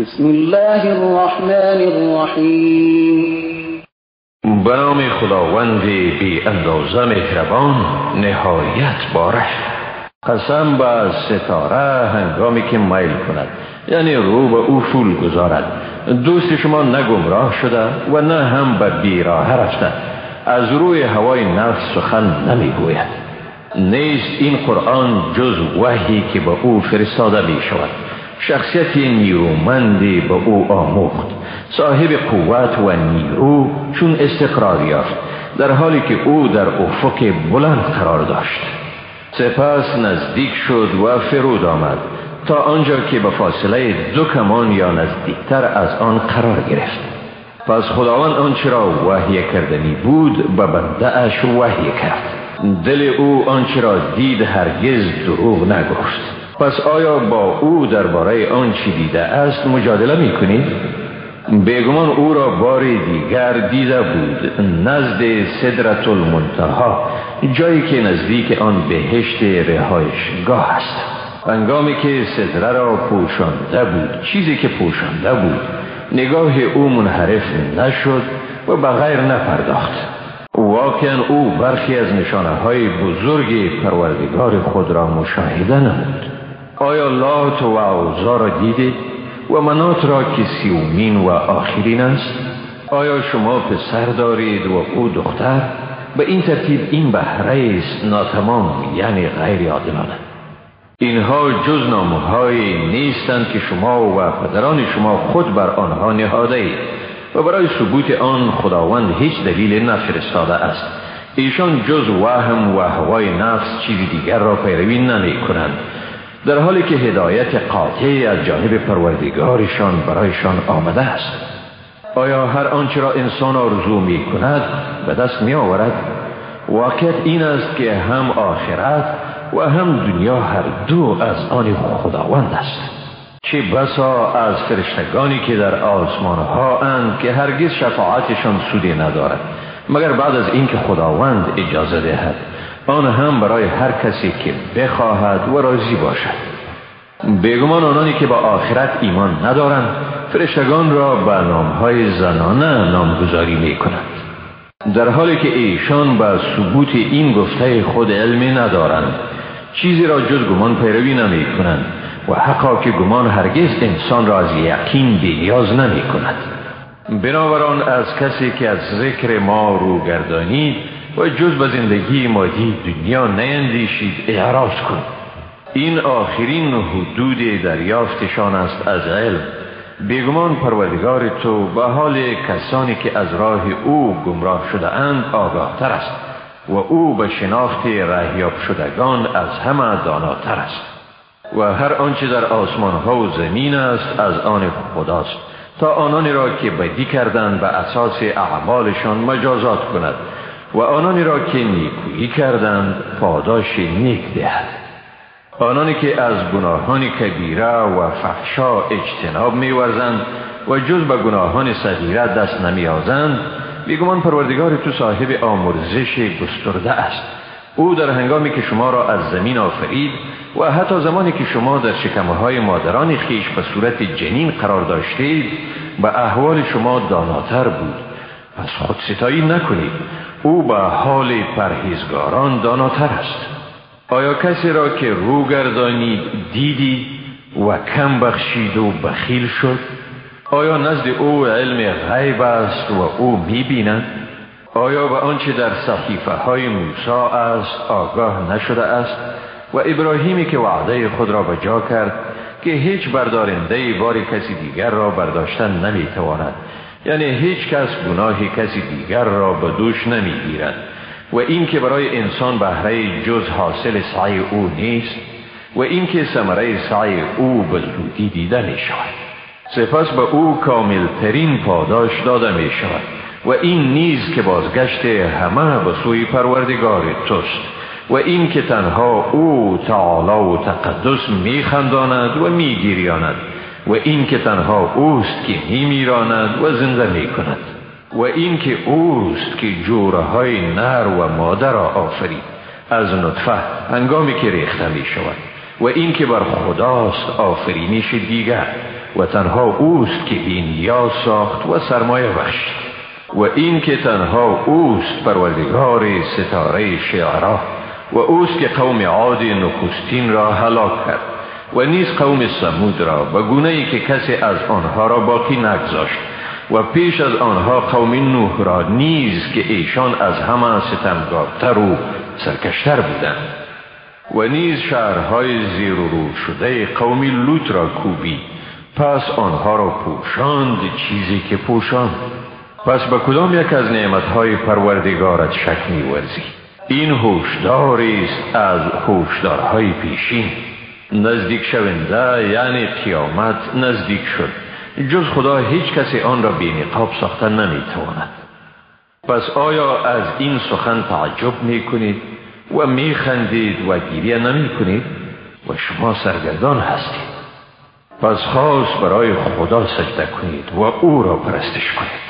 بسم الله الرحمن الرحیم. به نام خداوند بی اندازه مهربان نهایت باره قسم به ستاره هنگامی که میل کند یعنی رو به او فول گذارد. دوست شما نه گمراه شده و نه هم به بیراه رفته. از روی هوای نفس سخن نمی‌گوید. نیست این قرآن جز وحی که به او فرستاده می شود شخصیت نیرومندی به او آموخت. صاحب قوت و نیرو چون استقرار یافت در حالی که او در افق بلند قرار داشت. سپس نزدیک شد و فرود آمد تا آنجا که به فاصله دو کمان یا نزدیکتر از آن قرار گرفت. پس خداوند آنچه را وحی کردنی بود به بنده اش وحی کرد. دل او آنچه را دید هرگز دروغ نگفت. پس آیا با او درباره آنچه دیده است مجادله می کنید؟ بیگمان او را بار دیگر دیده بود نزد صدرت المنتها جایی که نزدیک آن بهشت رهایشگاه است. انگامی که صدره را پوشانده بود چیزی که پوشانده بود نگاه او منحرف نشد و به غیر نپرداخت. واقعا او برخی از نشانه های بزرگ پروردگار خود را مشاهده نمود. آیا لات و عوضا را دیدید و منات را که سیومین و آخرین است. آیا شما پسر دارید و او دختر؟ به این ترتیب این بهره است ناتمام یعنی غیر عادلانه. اینها جز نامهای نیستند که شما و پدران شما خود بر آنها نهاده اید و برای ثبوت آن خداوند هیچ دلیل نفرستاده است. ایشان جز وهم و هوای نفس چیزی دیگر را پیروی نمی کنند در حالی که هدایت قاطعی از جانب پروردگارشان برایشان آمده است. آیا هر آنچه را انسان آرزو می کند به دست می آورد واقعیت این است که هم آخرت و هم دنیا هر دو از آن خداوند است. چه بسا از فرشتگانی که در آسمان ها اند که هرگز شفاعتشان سودی ندارد مگر بعد از اینکه خداوند اجازه دهد. آن هم برای هر کسی که بخواهد و راضی باشد. بیگمان آنانی که با آخرت ایمان ندارند فرشتگان را به نامهای زنانه نامگذاری می کنند در حالی که ایشان به ثبوت این گفته خود علمی ندارند چیزی را جز گمان پیروی نمی کنند و حقا که گمان هرگز انسان را از یقین بیاز نمی کند بنابران از کسی که از ذکر ما رو گردانید و جز به زندگی مادی دنیا نیندیشید اعراض کن. این آخرین حدود دریافتشان است از علم. بیگمان پروردگار تو به حال کسانی که از راه او گمراه شده اند آگاه تر است و او به شناخت رهیاب شدگان از همه داناتر است. و هر آنچه در آسمان ها و زمین است از آن خداست. تا آنانی را که بدی کردند به اساس اعمالشان مجازات کند. و آنانی را که نیکویی کردند پاداش نیک دهد. آنانی که از گناهان کبیره و فحشا اجتناب میورزند و جز به گناهان صغیره دست نمیازند بیگمان پروردگار تو صاحب آمرزش گسترده است. او در هنگامی که شما را از زمین آفرید و حتی زمانی که شما در شکمه های مادران خیش به صورت جنین قرار داشتید به احوال شما داناتر بود. پس خود ستایی نکنید. او به حال پرهیزگاران داناتر است. آیا کسی را که رو گردانید دیدی و کم بخشید و بخیل شد؟ آیا نزد او علم غیب است و او می‌بیند؟ آیا به آنچه در صحیفه های موسی است آگاه نشده است و ابراهیمی که وعده خود را به جا کرد که هیچ بردارنده بار کسی دیگر را برداشتن نمی‌تواند؟ یعنی هیچ کس گناه کسی دیگر را به دوش نمی‌گیرد. و این که برای انسان بهره جز حاصل سعی او نیست و این که ثمره سعی او به زودی دیده می شود سپس به او کامل ترین پاداش داده می شود و این نیز که بازگشت همه به سوی پروردگار توست. و این که تنها او تعالی و تقدس می خنداند و می گیریاند و این که تنها اوست که می میراند و زنده می کند و این که اوست که جوره های نر و مادر را آفرید. از نطفه هنگامی که ریخته می شود و این که بر خداست آفرینش دیگر و تنها اوست که این یا ساخت و سرمایه بخشید و این که تنها اوست پروردگار ستاره شعرا و اوست که قوم عاد نخستین را هلاک کرد. و نیز قوم سمود را به گونه که کسی از آنها را باقی نگذاشت و پیش از آنها قوم نوح را نیز که ایشان از همه ستمگارتر و سرکشتر بودند. و نیز شهرهای زیر و رو شده قوم لوط را کوبی. پس آنها را پوشاند چیزی که پوشاند. پس به کدام یک از نعمتهای پروردگارت شک میورزی؟ این هوشداری است از هوشدارهای پیشین. نزدیک شونده یعنی قیامت نزدیک شد. جز خدا هیچ کسی آن را بی نقاب ساخته نمی‌تواند. پس آیا از این سخن تعجب می کنید و می خندید و گیریه نمی کنید و شما سرگردان هستید. پس خاص برای خدا سجده کنید و او را پرستش کنید.